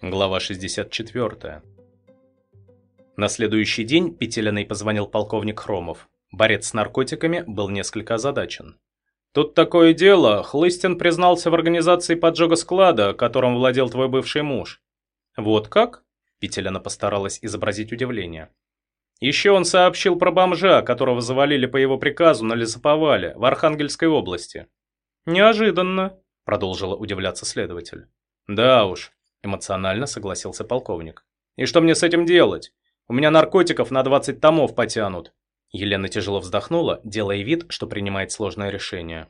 Глава 64. На следующий день Петелиной позвонил полковник Хромов. Борец с наркотиками был несколько озадачен. «Тут такое дело, Хлыстин признался в организации поджога склада, которым владел твой бывший муж». «Вот как?» Петелина постаралась изобразить удивление. «Еще он сообщил про бомжа, которого завалили по его приказу на лесоповале в Архангельской области». «Неожиданно», — продолжила удивляться следователь. «Да уж», — эмоционально согласился полковник. «И что мне с этим делать? У меня наркотиков на 20 томов потянут». Елена тяжело вздохнула, делая вид, что принимает сложное решение.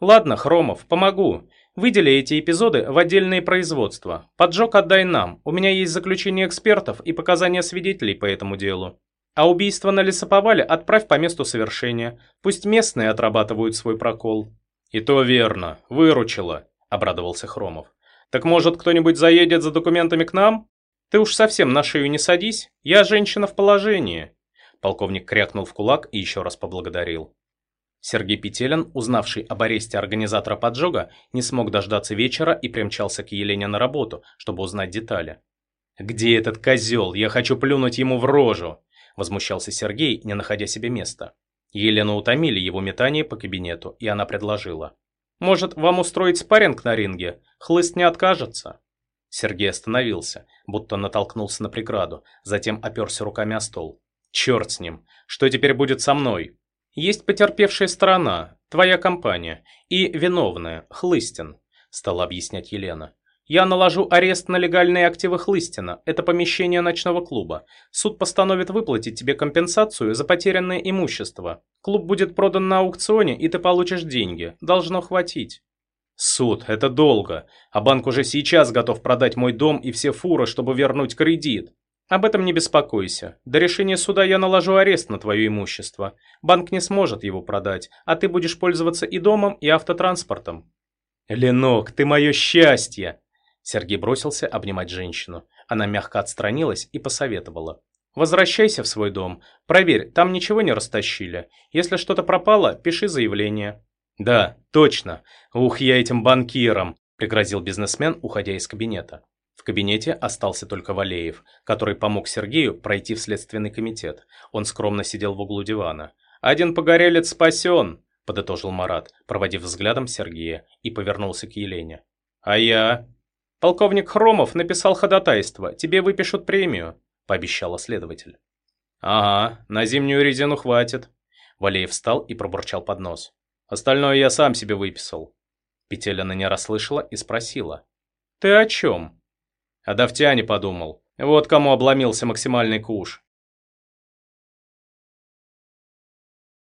«Ладно, Хромов, помогу. Выдели эти эпизоды в отдельные производства. Поджог отдай нам. У меня есть заключение экспертов и показания свидетелей по этому делу. А убийство на лесоповале отправь по месту совершения. Пусть местные отрабатывают свой прокол». «И то верно. Выручила», — обрадовался Хромов. «Так может кто-нибудь заедет за документами к нам?» «Ты уж совсем на шею не садись. Я женщина в положении». Полковник крякнул в кулак и еще раз поблагодарил. Сергей Петелин, узнавший об аресте организатора поджога, не смог дождаться вечера и примчался к Елене на работу, чтобы узнать детали. «Где этот козел? Я хочу плюнуть ему в рожу!» – возмущался Сергей, не находя себе места. Елену утомили его метание по кабинету, и она предложила. «Может, вам устроить спарринг на ринге? Хлыст не откажется». Сергей остановился, будто натолкнулся на преграду, затем оперся руками о стол. «Черт с ним! Что теперь будет со мной?» «Есть потерпевшая сторона, твоя компания, и виновная, Хлыстин», – стала объяснять Елена. «Я наложу арест на легальные активы Хлыстина, это помещение ночного клуба. Суд постановит выплатить тебе компенсацию за потерянное имущество. Клуб будет продан на аукционе, и ты получишь деньги. Должно хватить». «Суд, это долго, а банк уже сейчас готов продать мой дом и все фуры, чтобы вернуть кредит», об этом не беспокойся. До решения суда я наложу арест на твое имущество. Банк не сможет его продать, а ты будешь пользоваться и домом, и автотранспортом. Ленок, ты мое счастье! Сергей бросился обнимать женщину. Она мягко отстранилась и посоветовала. Возвращайся в свой дом. Проверь, там ничего не растащили. Если что-то пропало, пиши заявление. Да, точно. Ух, я этим банкиром, пригрозил бизнесмен, уходя из кабинета. В кабинете остался только Валеев, который помог Сергею пройти в следственный комитет. Он скромно сидел в углу дивана. «Один погорелец спасен!» – подытожил Марат, проводив взглядом Сергея, и повернулся к Елене. «А я?» «Полковник Хромов написал ходатайство, тебе выпишут премию», – пообещала следователь. «Ага, на зимнюю резину хватит». Валеев встал и пробурчал под нос. «Остальное я сам себе выписал». Петелина не расслышала и спросила. «Ты о чем?» О Давтяне подумал. Вот кому обломился максимальный куш.